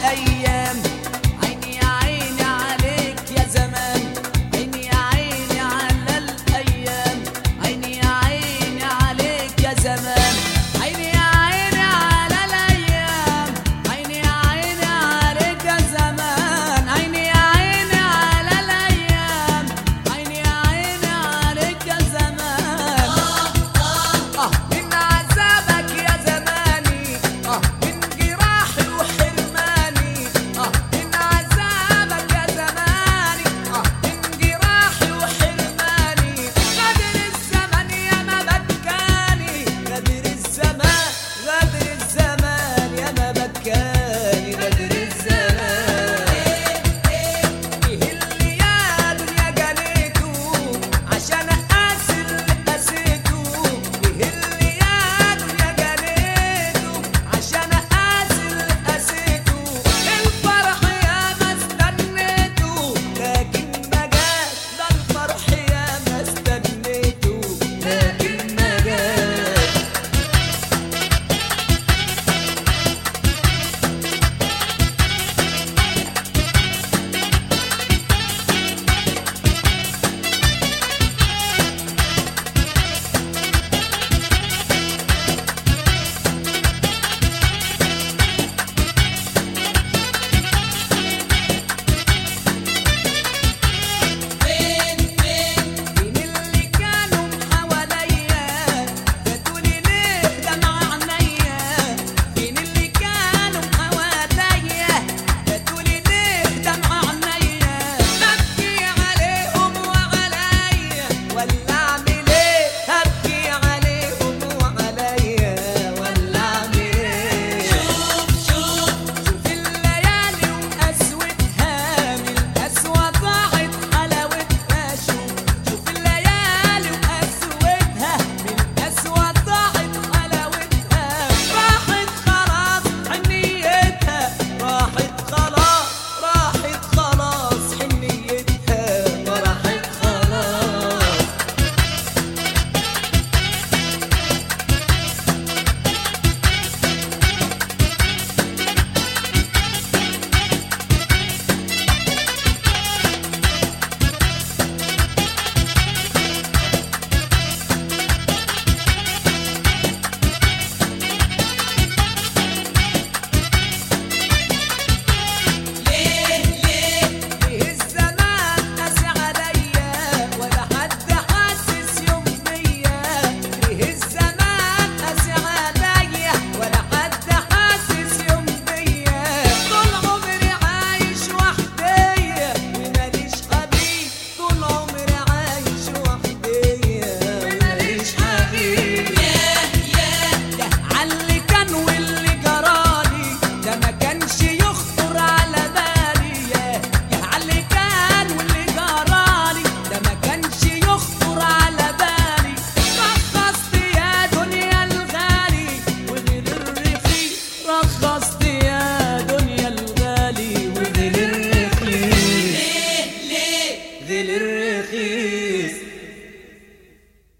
الأيام. good.